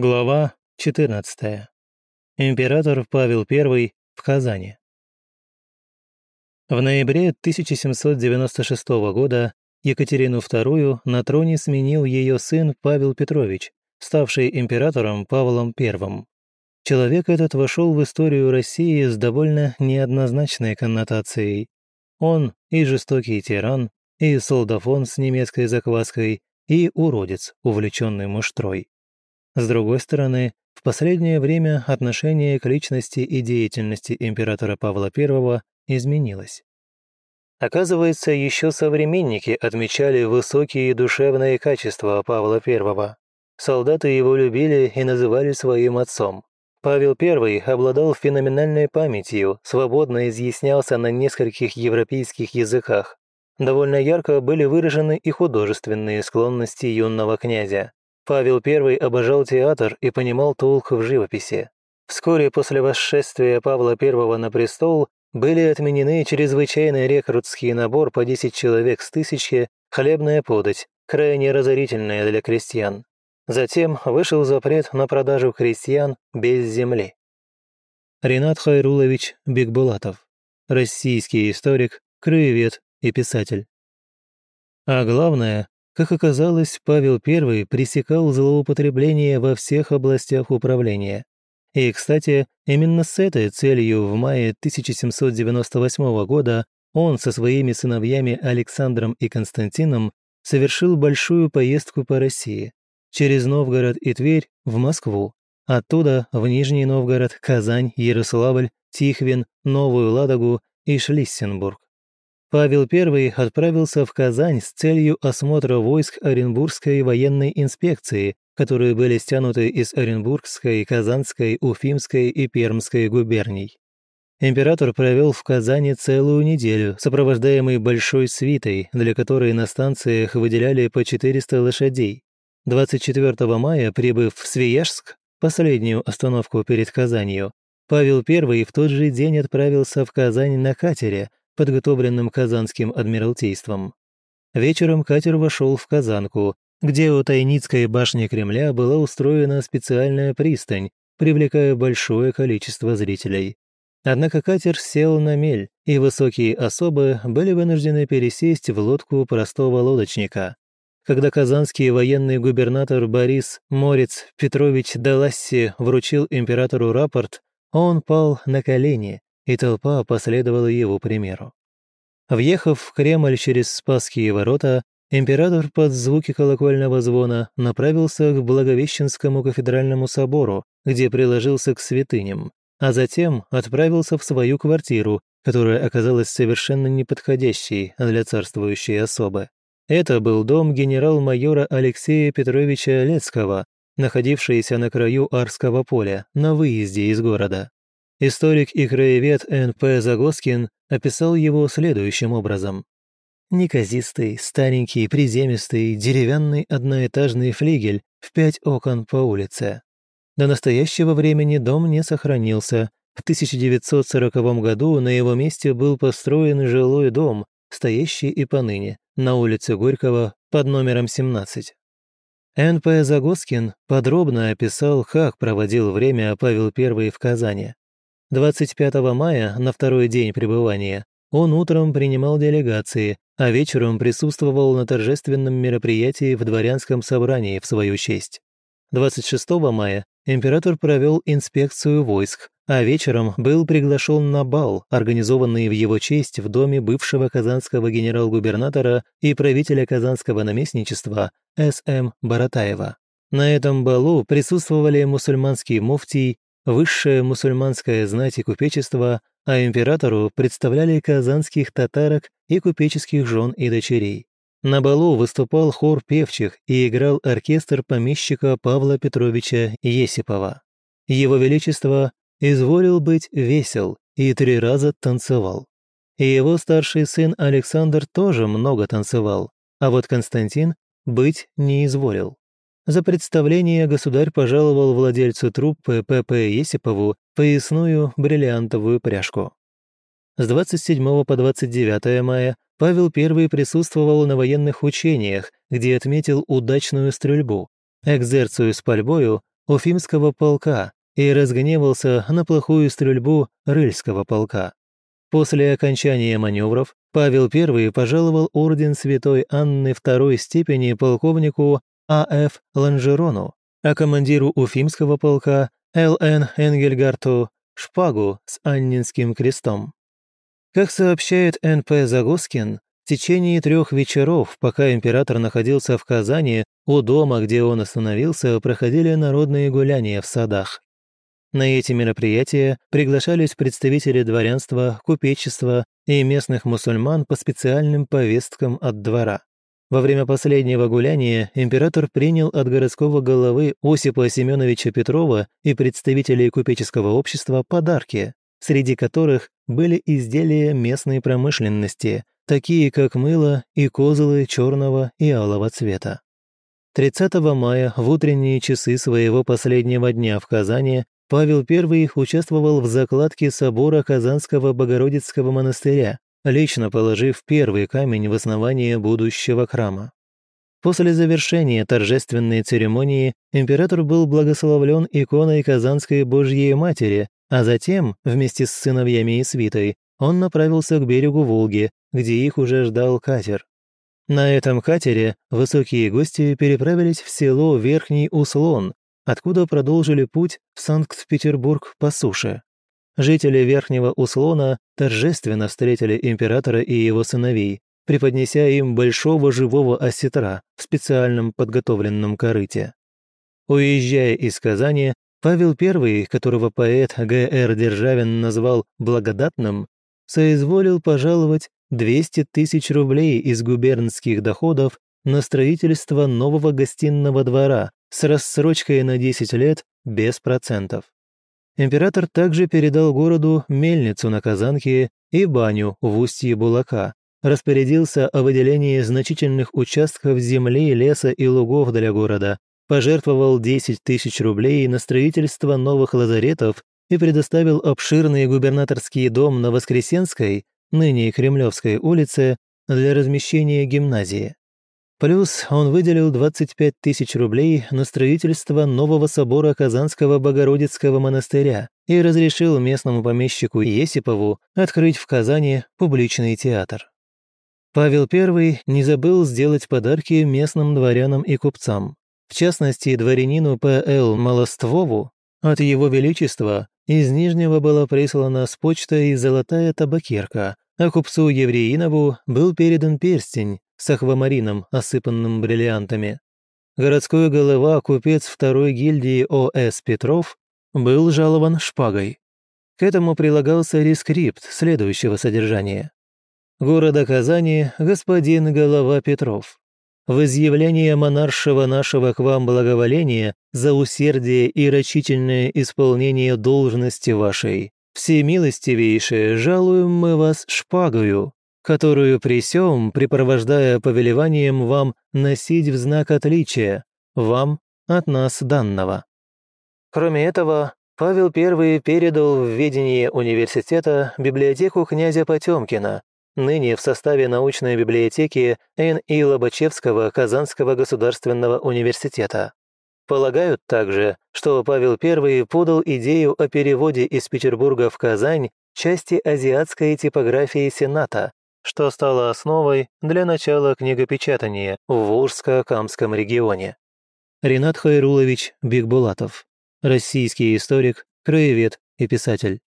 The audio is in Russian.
Глава 14. Император Павел I в Казани. В ноябре 1796 года Екатерину II на троне сменил ее сын Павел Петрович, ставший императором Павлом I. Человек этот вошел в историю России с довольно неоднозначной коннотацией. Он и жестокий тиран, и солдафон с немецкой закваской, и уродец, увлеченный муштрой. С другой стороны, в последнее время отношение к личности и деятельности императора Павла I изменилось. Оказывается, еще современники отмечали высокие душевные качества Павла I. Солдаты его любили и называли своим отцом. Павел I обладал феноменальной памятью, свободно изъяснялся на нескольких европейских языках. Довольно ярко были выражены и художественные склонности юного князя. Павел I обожал театр и понимал толк в живописи. Вскоре после восшествия Павла I на престол были отменены чрезвычайный рекрутский набор по 10 человек с тысячи, хлебная подать, крайне разорительная для крестьян. Затем вышел запрет на продажу крестьян без земли. Ренат Хайрулович Бекбулатов, российский историк, краевед и писатель. А главное, как оказалось, Павел I пресекал злоупотребление во всех областях управления. И, кстати, именно с этой целью в мае 1798 года он со своими сыновьями Александром и Константином совершил большую поездку по России. Через Новгород и Тверь в Москву, оттуда в Нижний Новгород, Казань, Ярославль, Тихвин, Новую Ладогу и Шлиссенбург. Павел I отправился в Казань с целью осмотра войск Оренбургской военной инспекции, которые были стянуты из Оренбургской, Казанской, Уфимской и Пермской губерний. Император провел в Казани целую неделю, сопровождаемый большой свитой, для которой на станциях выделяли по 400 лошадей. 24 мая, прибыв в Свияжск, последнюю остановку перед Казанью, Павел I в тот же день отправился в Казань на катере, подготовленным Казанским адмиралтейством. Вечером катер вошел в Казанку, где у Тайницкой башни Кремля была устроена специальная пристань, привлекая большое количество зрителей. Однако катер сел на мель, и высокие особы были вынуждены пересесть в лодку простого лодочника. Когда казанский военный губернатор Борис Морец Петрович Даласси вручил императору рапорт, он пал на колени и толпа последовала его примеру. Въехав в Кремль через Спасские ворота, император под звуки колокольного звона направился к Благовещенскому кафедральному собору, где приложился к святыням, а затем отправился в свою квартиру, которая оказалась совершенно неподходящей для царствующей особы. Это был дом генерал-майора Алексея Петровича Лецкого, находившийся на краю Арского поля, на выезде из города. Историк и краевед Н.П. Загоскин описал его следующим образом. Неказистый, старенький, приземистый, деревянный одноэтажный флигель в пять окон по улице. До настоящего времени дом не сохранился. В 1940 году на его месте был построен жилой дом, стоящий и поныне, на улице Горького под номером 17. Н.П. Загоскин подробно описал, как проводил время Павел I в Казани. 25 мая, на второй день пребывания, он утром принимал делегации, а вечером присутствовал на торжественном мероприятии в дворянском собрании в свою честь. 26 мая император провел инспекцию войск, а вечером был приглашен на бал, организованный в его честь в доме бывшего казанского генерал-губернатора и правителя казанского наместничества С.М. Баратаева. На этом балу присутствовали мусульманский муфтий высшая мусульманская знать и купечество, а императору представляли казанских татарок и купеческих жен и дочерей. На балу выступал хор певчих и играл оркестр помещика Павла Петровича Есипова. Его Величество изволил быть весел и три раза танцевал. И его старший сын Александр тоже много танцевал, а вот Константин быть не изволил. За представление государь пожаловал владельцу труппы П.П. Есипову поясную бриллиантовую пряжку. С 27 по 29 мая Павел I присутствовал на военных учениях, где отметил удачную стрельбу, экзерцию с пальбою, Уфимского полка и разгневался на плохую стрельбу Рыльского полка. После окончания маневров Павел I пожаловал орден Святой Анны второй степени полковнику А.Ф. Ланжерону, а командиру Уфимского полка Л.Н. Энгельгарту шпагу с Аннинским крестом. Как сообщает Н.П. Загоскин, в течение трех вечеров, пока император находился в Казани, у дома, где он остановился, проходили народные гуляния в садах. На эти мероприятия приглашались представители дворянства, купечества и местных мусульман по специальным повесткам от двора. Во время последнего гуляния император принял от городского головы Осипа Семеновича Петрова и представителей купеческого общества подарки, среди которых были изделия местной промышленности, такие как мыло и козлы черного и алого цвета. 30 мая в утренние часы своего последнего дня в Казани Павел I участвовал в закладке собора Казанского Богородицкого монастыря, лично положив первый камень в основание будущего храма. После завершения торжественной церемонии император был благословлен иконой Казанской Божьей Матери, а затем, вместе с сыновьями и свитой, он направился к берегу Волги, где их уже ждал катер. На этом катере высокие гости переправились в село Верхний Услон, откуда продолжили путь в Санкт-Петербург по суше. Жители Верхнего Услона торжественно встретили императора и его сыновей, преподнеся им большого живого осетра в специальном подготовленном корыте. Уезжая из Казани, Павел I, которого поэт Г.Р. Державин назвал «благодатным», соизволил пожаловать 200 тысяч рублей из губернских доходов на строительство нового гостиного двора с рассрочкой на 10 лет без процентов. Император также передал городу мельницу на Казанке и баню в устье Булака, распорядился о выделении значительных участков земли, леса и лугов для города, пожертвовал 10 тысяч рублей на строительство новых лазаретов и предоставил обширный губернаторский дом на Воскресенской, ныне Кремлевской улице, для размещения гимназии. Плюс он выделил 25 тысяч рублей на строительство нового собора Казанского Богородицкого монастыря и разрешил местному помещику Есипову открыть в Казани публичный театр. Павел I не забыл сделать подарки местным дворянам и купцам. В частности, дворянину П.Л. Малоствову от его величества из Нижнего была прислана с почтой золотая табакерка, а купцу Евреинову был передан перстень, с аквамарином, осыпанным бриллиантами. Городской голова, купец второй гильдии О.С. Петров, был жалован шпагой. К этому прилагался рескрипт следующего содержания. Города Казани, господин Голова Петров. В изъявление монаршего нашего к вам благоволения за усердие и рачительное исполнение должности вашей, всемилостивейшее, жалуем мы вас шпагою, которую при сём, припровождая повелеванием вам носить в знак отличия, вам от нас данного. Кроме этого, Павел I передал в ведение университета библиотеку князя Потемкина, ныне в составе научной библиотеки Н.И. Лобачевского Казанского государственного университета. Полагают также, что Павел I подал идею о переводе из Петербурга в Казань части азиатской типографии Сената, что стало основой для начала книгопечатания в Волжско-Камском регионе. Ренат Хайрулович Бигбулатов, российский историк, краевед и писатель.